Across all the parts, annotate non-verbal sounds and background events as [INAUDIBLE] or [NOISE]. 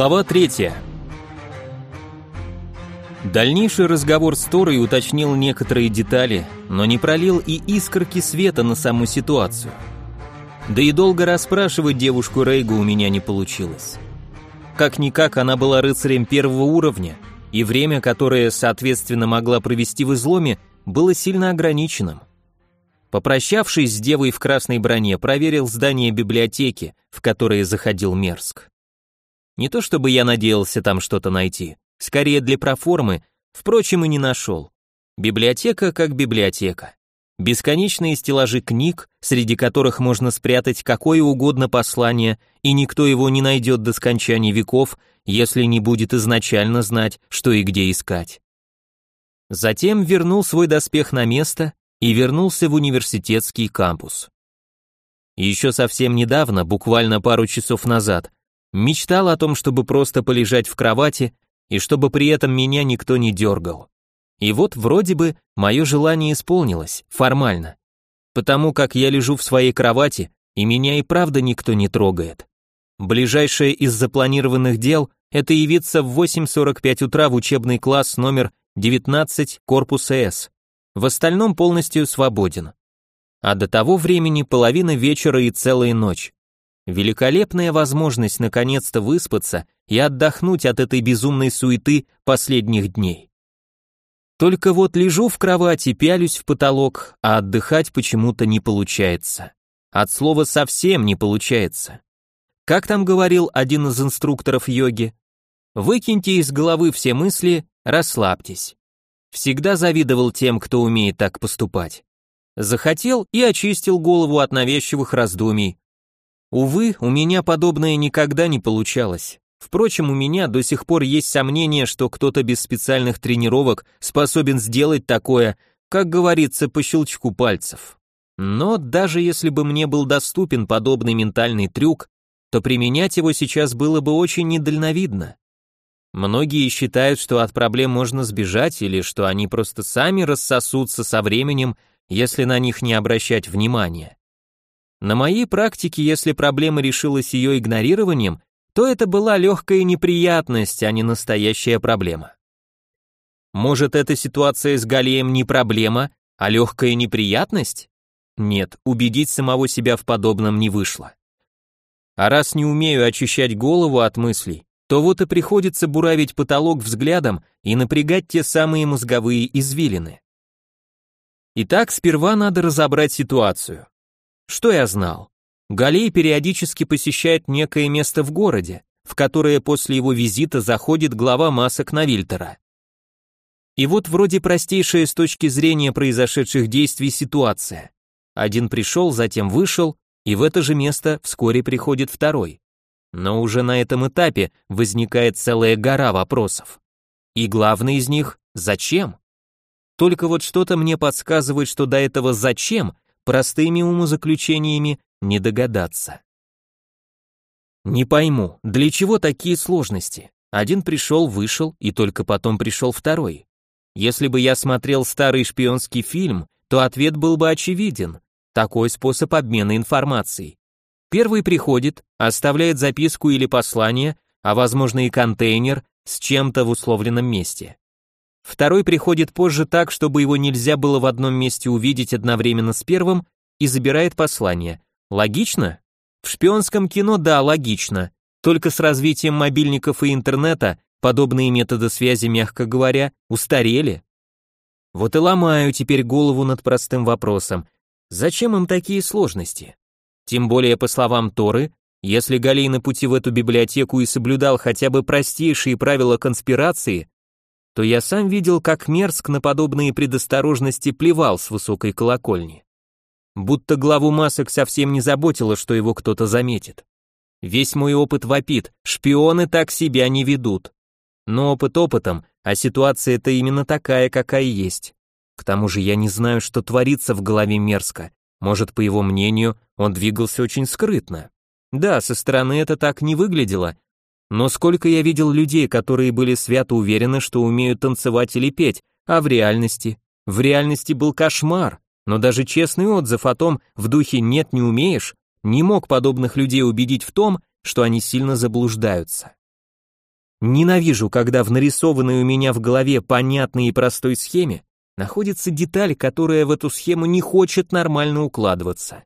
Глава третья. Дальнейший разговор с Торой уточнил некоторые детали, но не пролил и искорки света на саму ситуацию. Да и долго расспрашивать девушку Рейгу у меня не получилось. Как-никак она была рыцарем первого уровня, и время, которое, соответственно, могла провести в изломе, было сильно ограниченным. Попрощавшись с девой в красной броне, проверил здание библиотеки, в которое заходил Мерск. Не то чтобы я надеялся там что-то найти, скорее для проформы, впрочем, и не нашел. Библиотека как библиотека. Бесконечные стеллажи книг, среди которых можно спрятать какое угодно послание, и никто его не найдет до скончания веков, если не будет изначально знать, что и где искать. Затем вернул свой доспех на место и вернулся в университетский кампус. Еще совсем недавно, буквально пару часов назад, мечтал о том, чтобы просто полежать в кровати и чтобы при этом меня никто не дергал. И вот вроде бы мое желание исполнилось, формально. Потому как я лежу в своей кровати, и меня и правда никто не трогает. Ближайшее из запланированных дел – это явиться в 8.45 утра в учебный класс номер 19 корпуса С. В остальном полностью свободен. А до того времени половина вечера и целая ночь. Великолепная возможность наконец-то выспаться и отдохнуть от этой безумной суеты последних дней. Только вот лежу в кровати, пялюсь в потолок, а отдыхать почему-то не получается. От слова совсем не получается. Как там говорил один из инструкторов йоги? Выкиньте из головы все мысли, расслабьтесь. Всегда завидовал тем, кто умеет так поступать. Захотел и очистил голову от навязчивых раздумий. Увы, у меня подобное никогда не получалось. Впрочем, у меня до сих пор есть сомнение, что кто-то без специальных тренировок способен сделать такое, как говорится, по щелчку пальцев. Но даже если бы мне был доступен подобный ментальный трюк, то применять его сейчас было бы очень недальновидно. Многие считают, что от проблем можно сбежать или что они просто сами рассосутся со временем, если на них не обращать внимания. На моей практике, если проблема решилась ее игнорированием, то это была легкая неприятность, а не настоящая проблема. Может, эта ситуация с Галеем не проблема, а легкая неприятность? Нет, убедить самого себя в подобном не вышло. А раз не умею очищать голову от мыслей, то вот и приходится буравить потолок взглядом и напрягать те самые мозговые извилины. Итак, сперва надо разобрать ситуацию. Что я знал? Галей периодически посещает некое место в городе, в которое после его визита заходит глава масок Навильтера. И вот вроде простейшая с точки зрения произошедших действий ситуация. Один пришел, затем вышел, и в это же место вскоре приходит второй. Но уже на этом этапе возникает целая гора вопросов. И главный из них – зачем? Только вот что-то мне подсказывает, что до этого «зачем» простыми умозаключениями не догадаться. Не пойму, для чего такие сложности? Один пришел, вышел, и только потом пришел второй. Если бы я смотрел старый шпионский фильм, то ответ был бы очевиден. Такой способ обмена информацией. Первый приходит, оставляет записку или послание, а возможно и контейнер с чем-то в условленном месте. Второй приходит позже так, чтобы его нельзя было в одном месте увидеть одновременно с первым и забирает послание. Логично? В шпионском кино да, логично. Только с развитием мобильников и интернета подобные методы связи, мягко говоря, устарели. Вот и ломаю теперь голову над простым вопросом. Зачем им такие сложности? Тем более, по словам Торы, если Галей на пути в эту библиотеку и соблюдал хотя бы простейшие правила конспирации, то я сам видел, как мерзк на подобные предосторожности плевал с высокой колокольни. Будто главу масок совсем не заботило, что его кто-то заметит. Весь мой опыт вопит, шпионы так себя не ведут. Но опыт опытом, а ситуация-то именно такая, какая есть. К тому же я не знаю, что творится в голове мерзко, может, по его мнению, он двигался очень скрытно. Да, со стороны это так не выглядело, но сколько я видел людей, которые были свято уверены, что умеют танцевать или петь, а в реальности? В реальности был кошмар, но даже честный отзыв о том, в духе «нет, не умеешь», не мог подобных людей убедить в том, что они сильно заблуждаются. Ненавижу, когда в нарисованной у меня в голове понятной и простой схеме находится деталь, которая в эту схему не хочет нормально укладываться.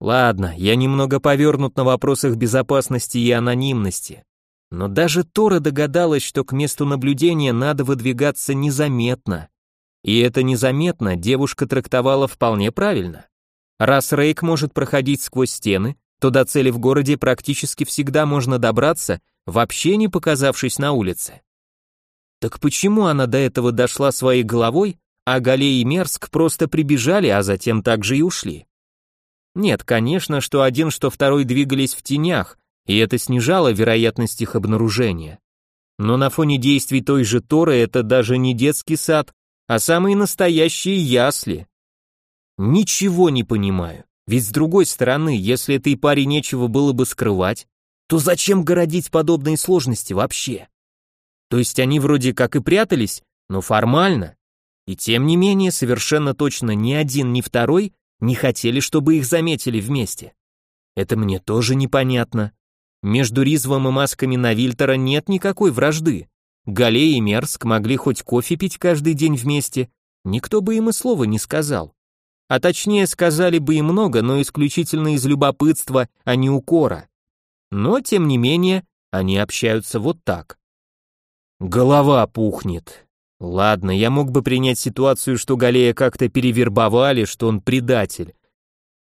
Ладно, я немного повернут на вопросах безопасности и анонимности, но даже Тора догадалась, что к месту наблюдения надо выдвигаться незаметно. И это незаметно девушка трактовала вполне правильно. Раз Рейк может проходить сквозь стены, то до цели в городе практически всегда можно добраться, вообще не показавшись на улице. Так почему она до этого дошла своей головой, а Галей и Мерск просто прибежали, а затем также и ушли? Нет, конечно, что один, что второй двигались в тенях, и это снижало вероятность их обнаружения. Но на фоне действий той же Торы это даже не детский сад, а самые настоящие ясли. Ничего не понимаю. Ведь с другой стороны, если этой паре нечего было бы скрывать, то зачем городить подобные сложности вообще? То есть они вроде как и прятались, но формально. И тем не менее, совершенно точно ни один, ни второй не хотели, чтобы их заметили вместе. Это мне тоже непонятно. Между Ризвом и масками Навильтера нет никакой вражды. Галей и Мерск могли хоть кофе пить каждый день вместе, никто бы им и слова не сказал. А точнее сказали бы и много, но исключительно из любопытства, а не укора. Но, тем не менее, они общаются вот так. Голова пухнет. Ладно, я мог бы принять ситуацию, что Галея как-то перевербовали, что он предатель.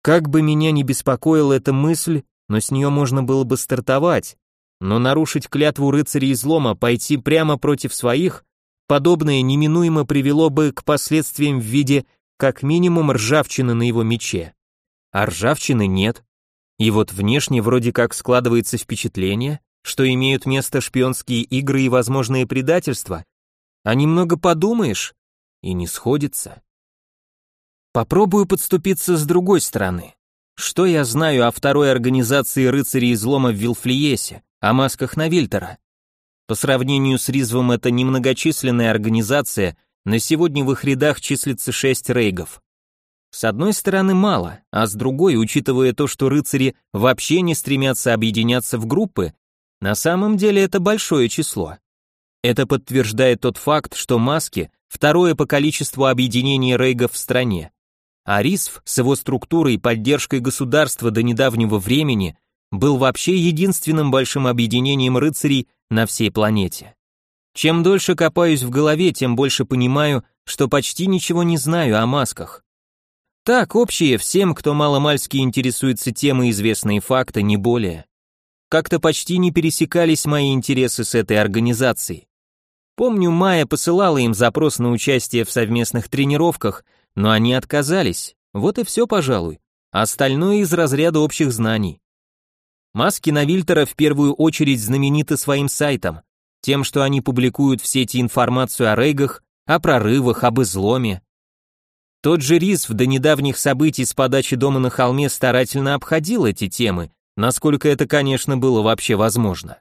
Как бы меня не беспокоила эта мысль, но с нее можно было бы стартовать, но нарушить клятву рыцарей излома, пойти прямо против своих, подобное неминуемо привело бы к последствиям в виде как минимум ржавчины на его мече. А ржавчины нет. И вот внешне вроде как складывается впечатление, что имеют место шпионские игры и возможные предательства, а немного подумаешь, и не сходится. Попробую подступиться с другой стороны. Что я знаю о второй организации рыцарей излома в Вилфлиесе, о масках Навильтера? По сравнению с Ризвом это немногочисленная организация, на сегодня в их рядах числится шесть рейгов. С одной стороны мало, а с другой, учитывая то, что рыцари вообще не стремятся объединяться в группы, на самом деле это большое число. Это подтверждает тот факт, что маски – второе по количеству объединений рейгов в стране. А РИСФ с его структурой и поддержкой государства до недавнего времени был вообще единственным большим объединением рыцарей на всей планете. Чем дольше копаюсь в голове, тем больше понимаю, что почти ничего не знаю о масках. Так, общее всем, кто маломальски интересуется темой известные факты, не более. Как-то почти не пересекались мои интересы с этой организацией. Помню, Майя посылала им запрос на участие в совместных тренировках, но они отказались. Вот и все, пожалуй. Остальное из разряда общих знаний. Маски Навильтера в первую очередь знамениты своим сайтом, тем, что они публикуют в сети информацию о рейгах, о прорывах, об изломе. Тот же Рис до недавних событий с подачи дома на холме старательно обходил эти темы, насколько это, конечно, было вообще возможно.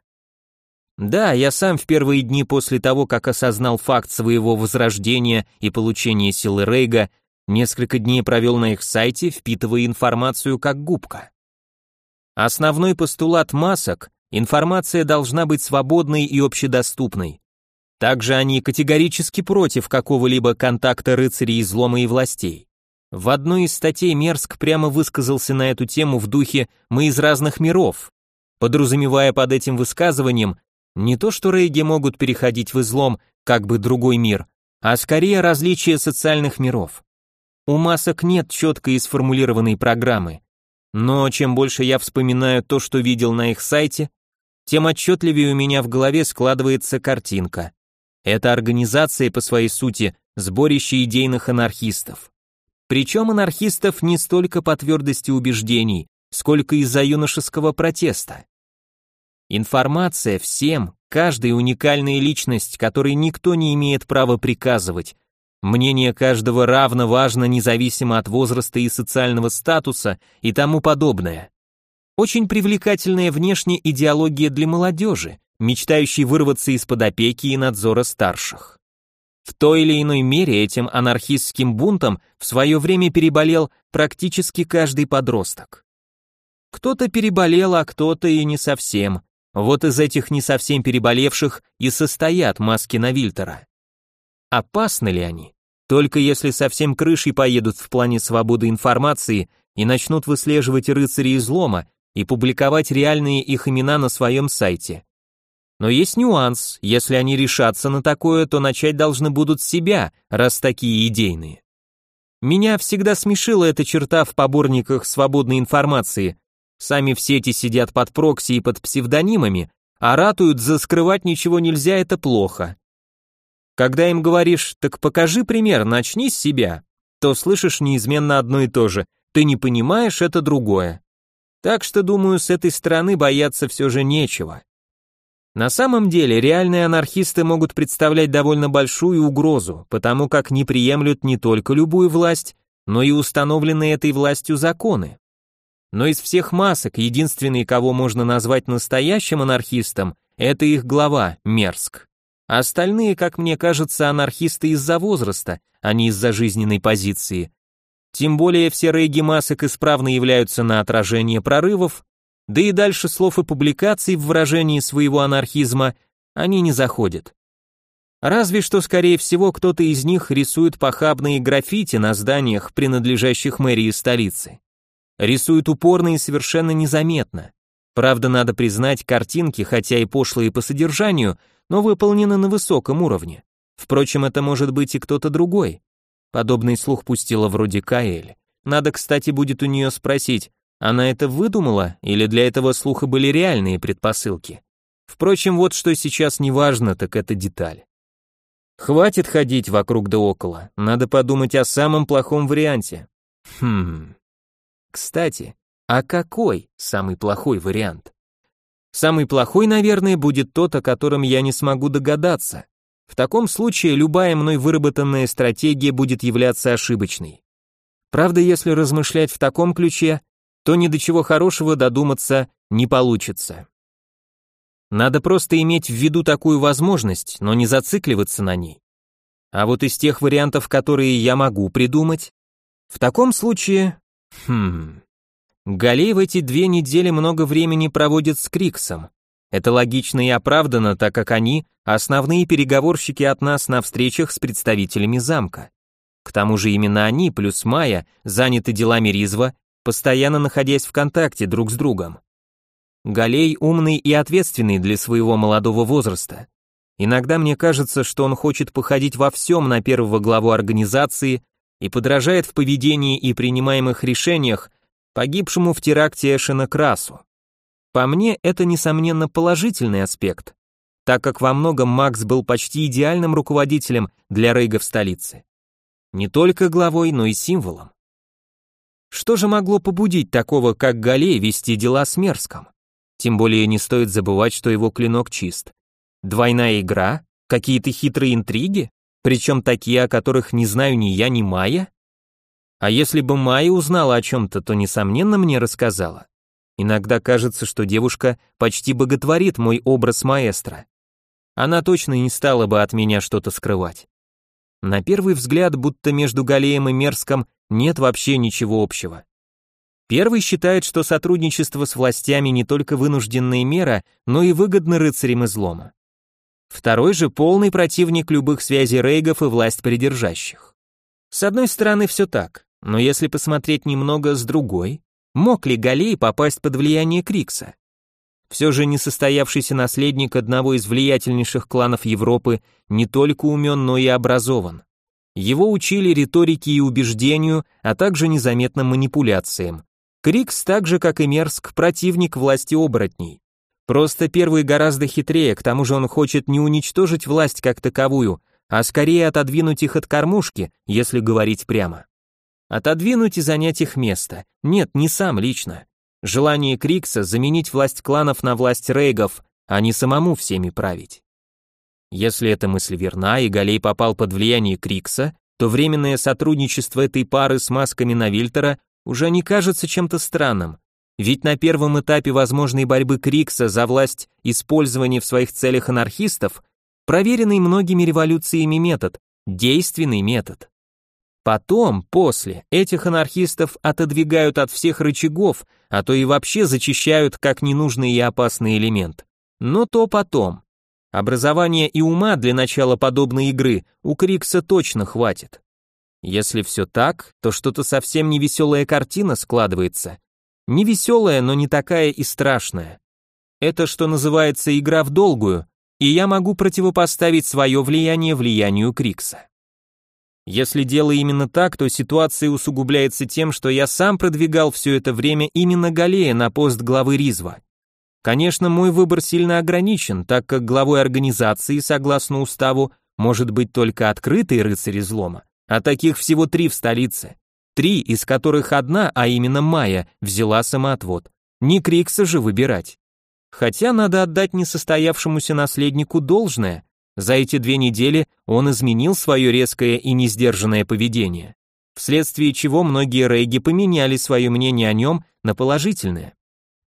Да, я сам в первые дни после того, как осознал факт своего возрождения и получения силы Рейга, Несколько дней провел на их сайте, впитывая информацию как губка. Основной постулат масок – информация должна быть свободной и общедоступной. Также они категорически против какого-либо контакта рыцарей излома и властей. В одной из статей Мерск прямо высказался на эту тему в духе «мы из разных миров», подразумевая под этим высказыванием не то, что рейги могут переходить в излом, как бы другой мир, а скорее различие социальных миров. У масок нет четко и сформулированной программы. Но чем больше я вспоминаю то, что видел на их сайте, тем отчетливее у меня в голове складывается картинка. Это организация по своей сути сборище идейных анархистов. Причем анархистов не столько по твердости убеждений, сколько из-за юношеского протеста. Информация всем, каждая уникальная личность, которой никто не имеет права приказывать, Мнение каждого равно важно независимо от возраста и социального статуса и тому подобное. Очень привлекательная внешне идеология для молодежи, мечтающей вырваться из-под опеки и надзора старших. В той или иной мере этим анархистским бунтом в свое время переболел практически каждый подросток. Кто-то переболел, а кто-то и не совсем. Вот из этих не совсем переболевших и состоят маски Навильтера. Опасны ли они? Только если совсем крышей поедут в плане свободы информации и начнут выслеживать рыцарей излома и публиковать реальные их имена на своем сайте. Но есть нюанс, если они решатся на такое, то начать должны будут с себя, раз такие идейные. Меня всегда смешила эта черта в поборниках свободной информации. Сами в сети сидят под прокси и под псевдонимами, а ратуют за скрывать ничего нельзя, это плохо. Когда им говоришь «так покажи пример, начни с себя», то слышишь неизменно одно и то же «ты не понимаешь, это другое». Так что, думаю, с этой стороны бояться все же нечего. На самом деле, реальные анархисты могут представлять довольно большую угрозу, потому как не приемлют не только любую власть, но и установленные этой властью законы. Но из всех масок единственный, кого можно назвать настоящим анархистом, это их глава, Мерск. А остальные, как мне кажется, анархисты из-за возраста, а не из-за жизненной позиции. Тем более все рейги масок исправно являются на отражение прорывов, да и дальше слов и публикаций в выражении своего анархизма они не заходят. Разве что, скорее всего, кто-то из них рисует похабные граффити на зданиях, принадлежащих мэрии столицы. Рисует упорно и совершенно незаметно. Правда, надо признать, картинки, хотя и пошлые по содержанию, но выполнены на высоком уровне. Впрочем, это может быть и кто-то другой. Подобный слух пустила вроде Каэль. Надо, кстати, будет у нее спросить, она это выдумала или для этого слуха были реальные предпосылки? Впрочем, вот что сейчас не важно, так это деталь. Хватит ходить вокруг да около, надо подумать о самом плохом варианте. Хм. Кстати, а какой самый плохой вариант? Самый плохой, наверное, будет тот, о котором я не смогу догадаться. В таком случае любая мной выработанная стратегия будет являться ошибочной. Правда, если размышлять в таком ключе, то ни до чего хорошего додуматься не получится. Надо просто иметь в виду такую возможность, но не зацикливаться на ней. А вот из тех вариантов, которые я могу придумать, в таком случае... Хм... Галей в эти две недели много времени проводит с Криксом. Это логично и оправдано, так как они – основные переговорщики от нас на встречах с представителями замка. К тому же именно они, плюс Майя, заняты делами Ризва постоянно находясь в контакте друг с другом. Галей умный и ответственный для своего молодого возраста. Иногда мне кажется, что он хочет походить во всем на первого главу организации и подражает в поведении и принимаемых решениях погибшему в теракте Эшена Красу. По мне, это, несомненно, положительный аспект, так как во многом Макс был почти идеальным руководителем для Рейга в столице. Не только главой, но и символом. Что же могло побудить такого, как Галей, вести дела с Мерском? Тем более не стоит забывать, что его клинок чист. Двойная игра? Какие-то хитрые интриги? Причем такие, о которых не знаю ни я, ни Майя? А если бы Майя узнала о чем-то, то, несомненно, мне рассказала. Иногда кажется, что девушка почти боготворит мой образ маэстро. Она точно не стала бы от меня что-то скрывать. На первый взгляд, будто между Галеем и Мерском нет вообще ничего общего. Первый считает, что сотрудничество с властями не только вынужденная мера, но и выгодно рыцарям излома. Второй же полный противник любых связей рейгов и власть придержащих. С одной стороны все так, но если посмотреть немного с другой, мог ли Галей попасть под влияние Крикса? Все же несостоявшийся наследник одного из влиятельнейших кланов Европы не только умен, но и образован. Его учили риторике и убеждению, а также незаметным манипуляциям. Крикс, так же как и Мерск, противник власти оборотней. Просто первый гораздо хитрее, к тому же он хочет не уничтожить власть как таковую, а скорее отодвинуть их от кормушки, если говорить прямо. Отодвинуть и занять их место. Нет, не сам лично. Желание Крикса заменить власть кланов на власть рейгов, а не самому всеми править. Если эта мысль верна и Галей попал под влияние Крикса, то временное сотрудничество этой пары с масками Навильтера уже не кажется чем-то странным. Ведь на первом этапе возможной борьбы Крикса за власть использования в своих целях анархистов проверенный многими революциями метод, действенный метод. Потом, после, этих анархистов отодвигают от всех рычагов, а то и вообще зачищают как ненужный и опасный элемент. но то потом. Образования и ума для начала подобной игры у Крикса точно хватит. Если все так, то что-то совсем не веселая картина складывается. Не веселая, но не такая и страшная. Это, что называется, игра в долгую, и я могу противопоставить свое влияние влиянию Крикса. Если дело именно так, то ситуация усугубляется тем, что я сам продвигал все это время именно Галея на пост главы Ризва. Конечно, мой выбор сильно ограничен, так как главой организации, согласно уставу, может быть только открытый рыцарь излома, а таких всего три в столице. Три, из которых одна, а именно Майя, взяла самоотвод. Не Крикса же выбирать. Хотя надо отдать несостоявшемуся наследнику должное. За эти две недели он изменил свое резкое и несдержанное поведение, вследствие чего многие рейги поменяли свое мнение о нем на положительное.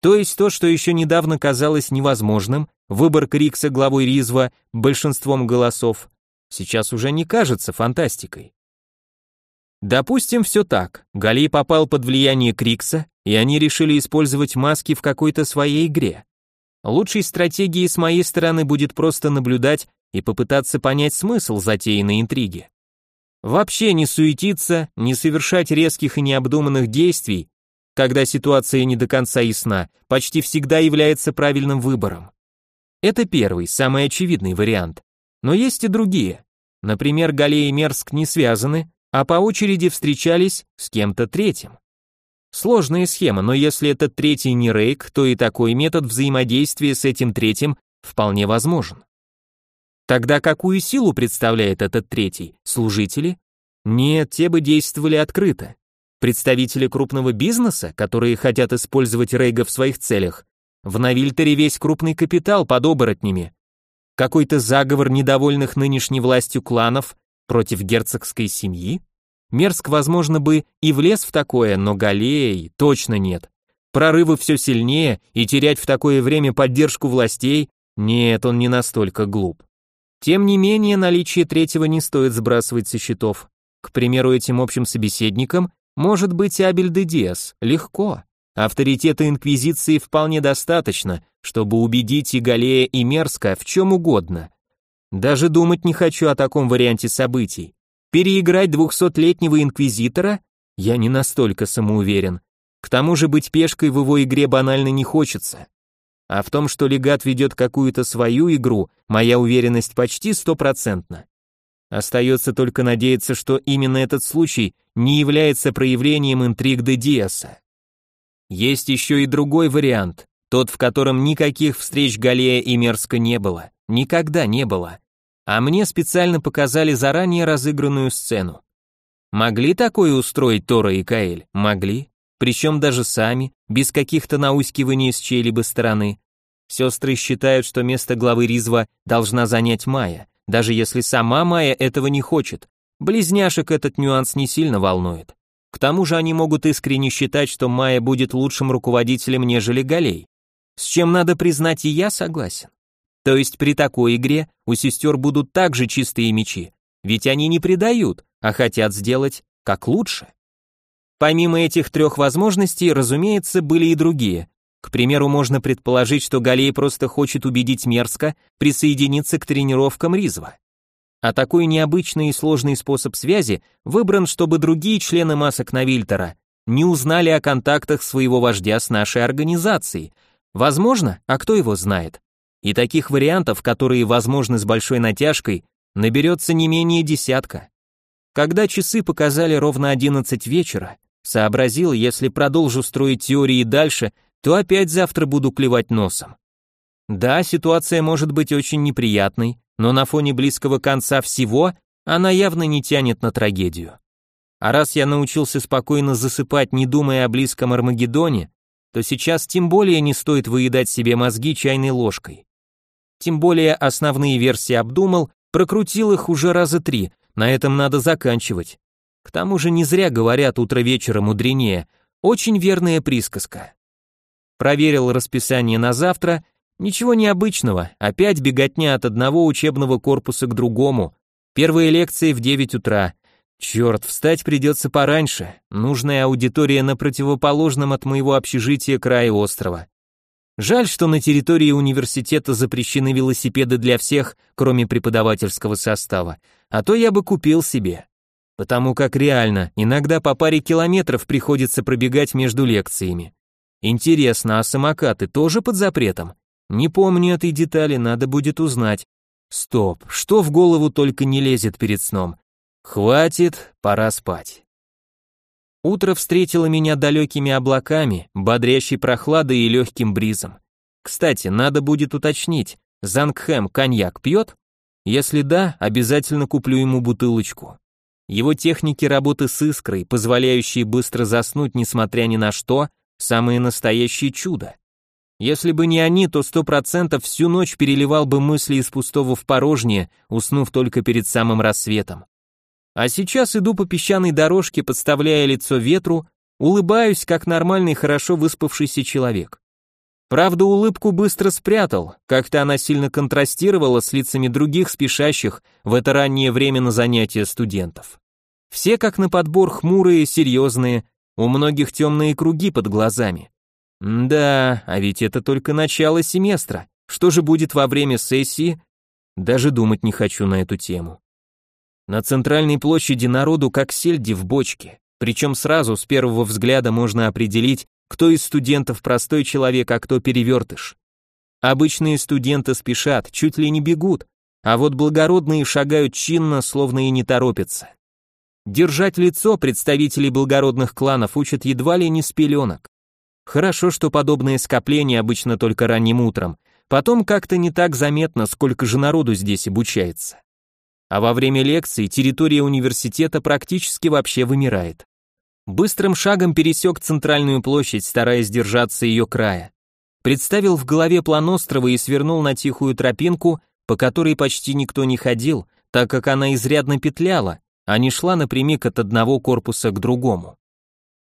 То есть то, что еще недавно казалось невозможным, выбор Крикса главой Ризва большинством голосов, сейчас уже не кажется фантастикой. Допустим, все так. Галей попал под влияние Крикса, и они решили использовать маски в какой-то своей игре. Лучшей стратегией с моей стороны будет просто наблюдать и попытаться понять смысл затеянной интриги. Вообще не суетиться, не совершать резких и необдуманных действий, когда ситуация не до конца ясна, почти всегда является правильным выбором. Это первый, самый очевидный вариант. Но есть и другие. Например, Галей и Мерск не связаны, а по очереди встречались с кем-то третьим. Сложная схема, но если этот третий не Рейк, то и такой метод взаимодействия с этим третьим вполне возможен. Тогда какую силу представляет этот третий? Служители? Нет, те бы действовали открыто. Представители крупного бизнеса, которые хотят использовать Рейга в своих целях. В Навильтере весь крупный капитал под оборотнями. Какой-то заговор недовольных нынешней властью кланов против герцогской семьи? Мерск, возможно, бы и влез в такое, но Галей точно нет. Прорывы все сильнее, и терять в такое время поддержку властей, нет, он не настолько глуп. Тем не менее, наличие третьего не стоит сбрасывать со счетов. К примеру, этим общим собеседником может быть Абель де Диас, легко. Авторитета Инквизиции вполне достаточно, чтобы убедить и Галея, и Мерска в чем угодно. Даже думать не хочу о таком варианте событий. Переиграть двухсотлетнего Инквизитора? Я не настолько самоуверен. К тому же быть пешкой в его игре банально не хочется. А в том, что легат ведет какую-то свою игру, моя уверенность почти стопроцентна. Остается только надеяться, что именно этот случай не является проявлением интриг де Диаса. Есть еще и другой вариант, тот, в котором никаких встреч Галея и Мерска не было, никогда не было. А мне специально показали заранее разыгранную сцену. Могли такое устроить Тора и Каэль? Могли. Причем даже сами, без каких-то наускиваний с чьей-либо стороны. Сестры считают, что место главы Ризва должна занять Майя, даже если сама Майя этого не хочет. Близняшек этот нюанс не сильно волнует. К тому же они могут искренне считать, что Майя будет лучшим руководителем, нежели Галей. С чем надо признать и я согласен. То есть при такой игре у сестер будут также чистые мечи, ведь они не предают, а хотят сделать как лучше. Помимо этих трех возможностей, разумеется, были и другие, к примеру, можно предположить, что Галей просто хочет убедить Мерска присоединиться к тренировкам Ризва. А такой необычный и сложный способ связи выбран, чтобы другие члены масок Навильтера не узнали о контактах своего вождя с нашей организацией. Возможно, а кто его знает. И таких вариантов, которые возможны с большой натяжкой, наберется не менее десятка. Когда часы показали ровно 11 вечера, сообразил, если продолжу строить теории дальше, то опять завтра буду клевать носом. Да, ситуация может быть очень неприятной, но на фоне близкого конца всего она явно не тянет на трагедию. А раз я научился спокойно засыпать, не думая о близком Армагеддоне, то сейчас тем более не стоит выедать себе мозги чайной ложкой. Тем более основные версии обдумал, прокрутил их уже раза три, на этом надо заканчивать. К тому же не зря говорят утро вечера мудренее, очень верная присказка. Проверил расписание на завтра, ничего необычного, опять беготня от одного учебного корпуса к другому. Первые лекции в 9 утра. Черт, встать придется пораньше, нужная аудитория на противоположном от моего общежития крае острова. Жаль, что на территории университета запрещены велосипеды для всех, кроме преподавательского состава, а то я бы купил себе. Потому как реально, иногда по паре километров приходится пробегать между лекциями. Интересно, а самокаты тоже под запретом? Не помню этой детали, надо будет узнать. Стоп, что в голову только не лезет перед сном? Хватит, пора спать. Утро встретило меня далекими облаками, бодрящей прохладой и легким бризом. Кстати, надо будет уточнить, Зангхэм коньяк пьет? Если да, обязательно куплю ему бутылочку. Его техники работы с искрой, позволяющие быстро заснуть, несмотря ни на что, самое настоящее чудо. Если бы не они, то сто процентов всю ночь переливал бы мысли из пустого в порожнее, уснув только перед самым рассветом. А сейчас иду по песчаной дорожке, подставляя лицо ветру, улыбаюсь, как нормальный, хорошо выспавшийся человек. Правда, улыбку быстро спрятал, как-то она сильно контрастировала с лицами других спешащих в это раннее время на занятия студентов. Все как на подбор хмурые, серьезные, у многих темные круги под глазами. Да, а ведь это только начало семестра. Что же будет во время сессии? Даже думать не хочу на эту тему. На центральной площади народу как сельди в бочке, причем сразу с первого взгляда можно определить, кто из студентов простой человек, а кто перевертыш. Обычные студенты спешат, чуть ли не бегут, а вот благородные шагают чинно, словно и не торопятся. Держать лицо представителей благородных кланов учат едва ли не с пеленок. Хорошо, что подобные скопления обычно только ранним утром, потом как-то не так заметно, сколько же народу здесь обучается а во время лекций территория университета практически вообще вымирает. Быстрым шагом пересек центральную площадь, стараясь держаться ее края. Представил в голове план острова и свернул на тихую тропинку, по которой почти никто не ходил, так как она изрядно петляла, а не шла напрямик от одного корпуса к другому.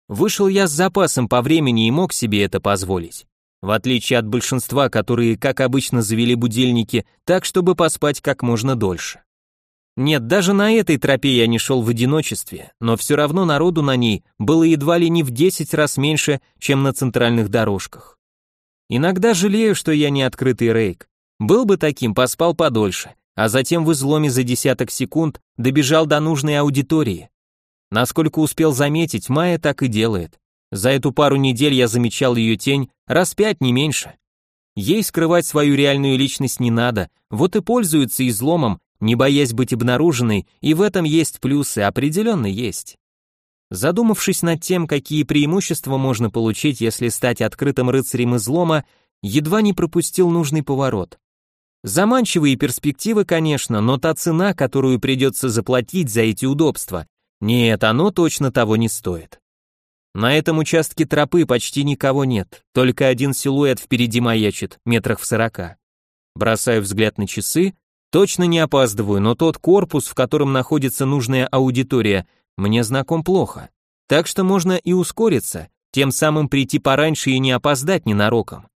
Вышел я с запасом по времени и мог себе это позволить. В отличие от большинства, которые, как обычно, завели будильники так, чтобы поспать как можно дольше. Нет, даже на этой тропе я не шел в одиночестве, но все равно народу на ней было едва ли не в 10 раз меньше, чем на центральных дорожках. Иногда жалею, что я не открытый рейк. Был бы таким, поспал подольше, а затем в изломе за десяток секунд добежал до нужной аудитории. Насколько успел заметить, Майя так и делает. За эту пару недель я замечал ее тень раз пять, не меньше. Ей скрывать свою реальную личность не надо, вот и пользуется изломом, не боясь быть обнаруженной, и в этом есть плюсы, определенно есть. Задумавшись над тем, какие преимущества можно получить, если стать открытым рыцарем излома, едва не пропустил нужный поворот. Заманчивые перспективы, конечно, но та цена, которую придется заплатить за эти удобства, нет, оно точно того не стоит. На этом участке тропы почти никого нет, только один силуэт впереди маячит, метрах в сорока. Бросаю взгляд на часы, Точно не опаздываю, но тот корпус, в котором находится нужная аудитория, мне знаком плохо. Так что можно и ускориться, тем самым прийти пораньше и не опоздать ненароком.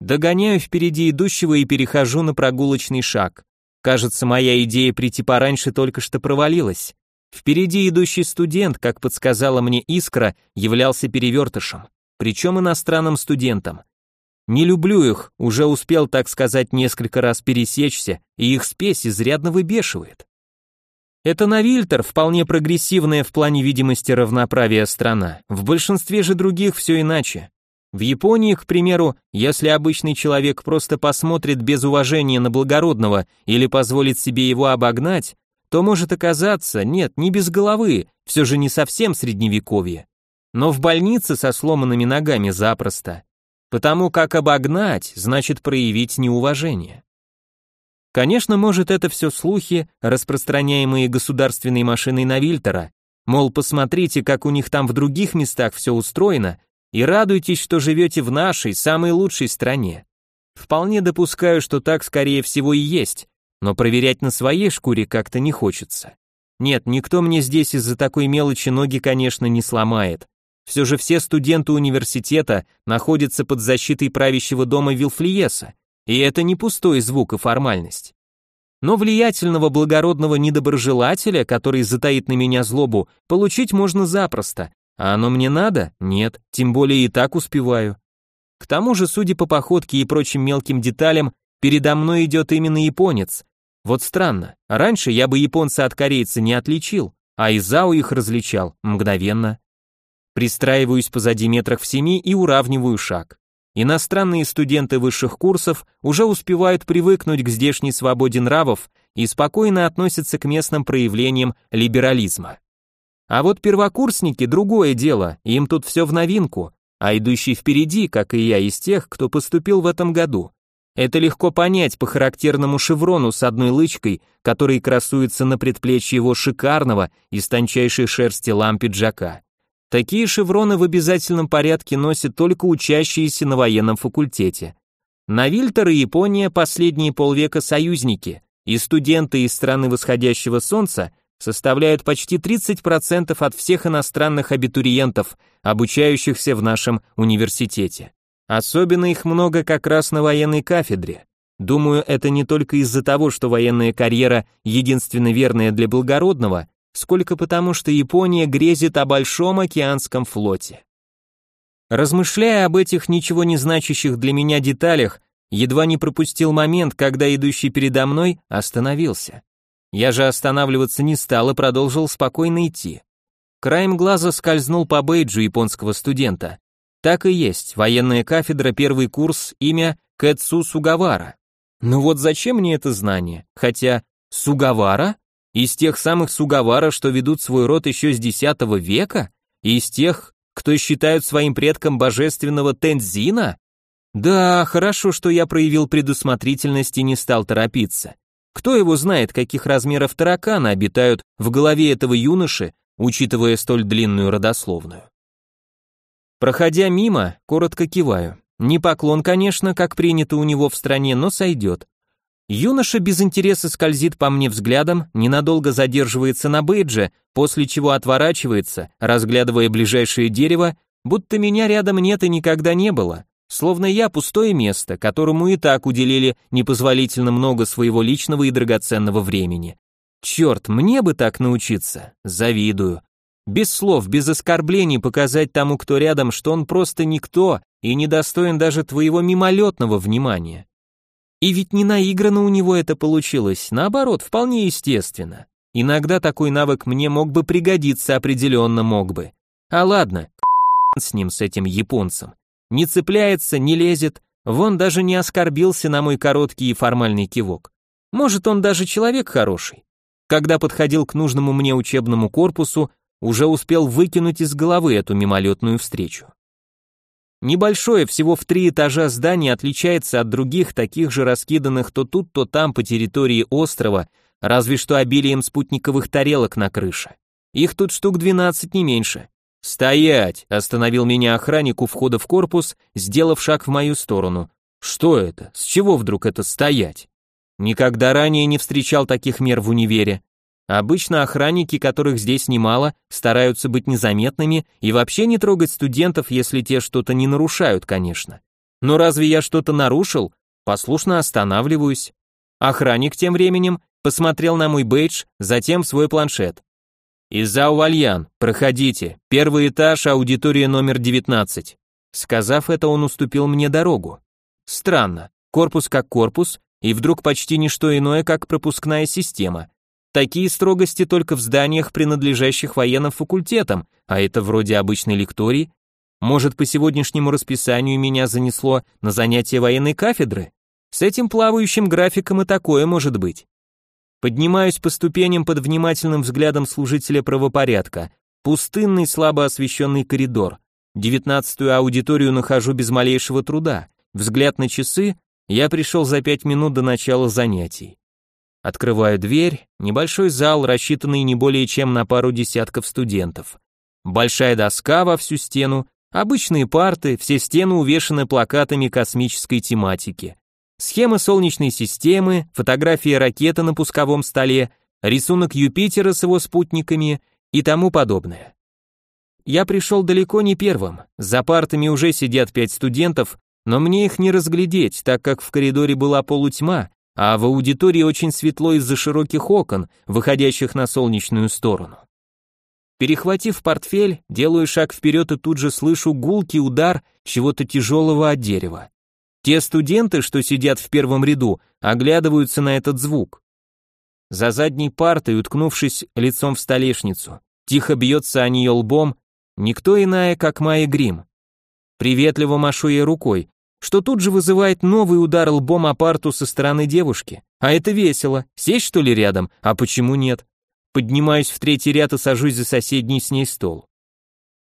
Догоняю впереди идущего и перехожу на прогулочный шаг. Кажется, моя идея прийти пораньше только что провалилась. Впереди идущий студент, как подсказала мне Искра, являлся перевертышем, причем иностранным студентом. Не люблю их, уже успел, так сказать, несколько раз пересечься, и их спесь изрядно выбешивает. Это Навильтер, вполне прогрессивная в плане видимости равноправия страна. В большинстве же других все иначе. В Японии, к примеру, если обычный человек просто посмотрит без уважения на благородного или позволит себе его обогнать, то может оказаться, нет, не без головы, все же не совсем средневековье. Но в больнице со сломанными ногами запросто. Потому как обогнать значит проявить неуважение. Конечно, может это все слухи, распространяемые государственной машиной Навильтера, мол, посмотрите, как у них там в других местах все устроено, и радуйтесь, что живете в нашей, самой лучшей стране. Вполне допускаю, что так скорее всего и есть, но проверять на своей шкуре как-то не хочется. Нет, никто мне здесь из-за такой мелочи ноги, конечно, не сломает, все же все студенты университета находятся под защитой правящего дома Вилфлиеса, и это не пустой звук и формальность. Но влиятельного благородного недоброжелателя, который затаит на меня злобу, получить можно запросто, а оно мне надо? Нет, тем более и так успеваю. К тому же, судя по походке и прочим мелким деталям, передо мной идет именно японец. Вот странно, раньше я бы японца от корейца не отличил, а Изао их различал мгновенно. Пристраиваюсь позади метрах в семи и уравниваю шаг. Иностранные студенты высших курсов уже успевают привыкнуть к здешней свободе нравов и спокойно относятся к местным проявлениям либерализма. А вот первокурсники – другое дело, им тут все в новинку, а идущий впереди, как и я, из тех, кто поступил в этом году. Это легко понять по характерному шеврону с одной лычкой, который красуется на предплечье его шикарного из тончайшей шерсти лам пиджака. Такие шевроны в обязательном порядке носят только учащиеся на военном факультете. Навильтер и Япония последние полвека союзники, и студенты из страны восходящего солнца составляют почти 30% от всех иностранных абитуриентов, обучающихся в нашем университете. Особенно их много как раз на военной кафедре. Думаю, это не только из-за того, что военная карьера единственно верная для благородного, сколько потому, что Япония грезит о большом океанском флоте. Размышляя об этих ничего не значащих для меня деталях, едва не пропустил момент, когда идущий передо мной остановился. Я же останавливаться не стал и продолжил спокойно идти. Краем глаза скользнул по бейджу японского студента. Так и есть, военная кафедра, первый курс, имя Кэтсу Сугавара. Ну вот зачем мне это знание? Хотя, Сугавара? Из тех самых Сугавара, что ведут свой род еще с X века? Из тех, кто считают своим предком божественного Тензина? Да, хорошо, что я проявил предусмотрительность и не стал торопиться. Кто его знает, каких размеров тараканы обитают в голове этого юноши, учитывая столь длинную родословную. Проходя мимо, коротко киваю. Не поклон, конечно, как принято у него в стране, но сойдет. Юноша без интереса скользит по мне взглядом, ненадолго задерживается на бейдже, после чего отворачивается, разглядывая ближайшее дерево, будто меня рядом нет и никогда не было. Словно я пустое место, которому и так уделили непозволительно много своего личного и драгоценного времени. Черт, мне бы так научиться, завидую. Без слов, без оскорблений показать тому, кто рядом, что он просто никто и недостоин даже твоего мимолетного внимания. И ведь не наигранно у него это получилось, наоборот, вполне естественно. Иногда такой навык мне мог бы пригодиться, определенно мог бы. А ладно, [LAUGHS] с ним, с этим японцем. Не цепляется, не лезет, вон даже не оскорбился на мой короткий и формальный кивок. Может, он даже человек хороший. Когда подходил к нужному мне учебному корпусу, уже успел выкинуть из головы эту мимолетную встречу. Небольшое, всего в три этажа здание отличается от других, таких же раскиданных то тут, то там по территории острова, разве что обилием спутниковых тарелок на крыше. Их тут штук 12 не меньше. «Стоять!» – остановил меня охранник у входа в корпус, сделав шаг в мою сторону. «Что это? С чего вдруг это стоять?» Никогда ранее не встречал таких мер в универе. Обычно охранники, которых здесь немало, стараются быть незаметными и вообще не трогать студентов, если те что-то не нарушают, конечно. Но разве я что-то нарушил? Послушно останавливаюсь. Охранник тем временем посмотрел на мой бейдж, затем свой планшет. «Изау Вальян, проходите, первый этаж, аудитория номер 19». Сказав это, он уступил мне дорогу. Странно, корпус как корпус, и вдруг почти не что иное, как пропускная система. Такие строгости только в зданиях, принадлежащих военным факультетам, а это вроде обычной лектории. Может, по сегодняшнему расписанию меня занесло на занятие военной кафедры? С этим плавающим графиком и такое может быть. Поднимаюсь по ступеням под внимательным взглядом служителя правопорядка. Пустынный, слабо освещенный коридор. Девятнадцатую аудиторию нахожу без малейшего труда. Взгляд на часы, я пришел за пять минут до начала занятий. Открываю дверь, небольшой зал, рассчитанный не более чем на пару десятков студентов. Большая доска во всю стену, обычные парты, все стены увешаны плакатами космической тематики. Схема Солнечной системы, фотография ракеты на пусковом столе, рисунок Юпитера с его спутниками и тому подобное. Я пришел далеко не первым, за партами уже сидят пять студентов, но мне их не разглядеть, так как в коридоре была полутьма, а в аудитории очень светло из-за широких окон, выходящих на солнечную сторону. Перехватив портфель, делаю шаг вперед и тут же слышу гулкий удар чего-то тяжелого от дерева. Те студенты, что сидят в первом ряду, оглядываются на этот звук. За задней партой, уткнувшись лицом в столешницу, тихо бьется о нее лбом, никто иная, как Майя Грим. Приветливо машу ей рукой, что тут же вызывает новый удар лбом о парту со стороны девушки. А это весело. Сесть что ли рядом? А почему нет? Поднимаюсь в третий ряд и сажусь за соседний с ней стол.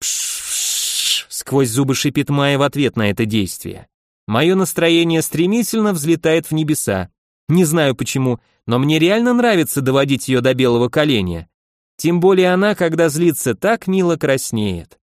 Пш-пш-пш, сквозь зубы шипит Майя в ответ на это действие. Мое настроение стремительно взлетает в небеса. Не знаю почему, но мне реально нравится доводить ее до белого коленя. Тем более она, когда злится, так мило краснеет.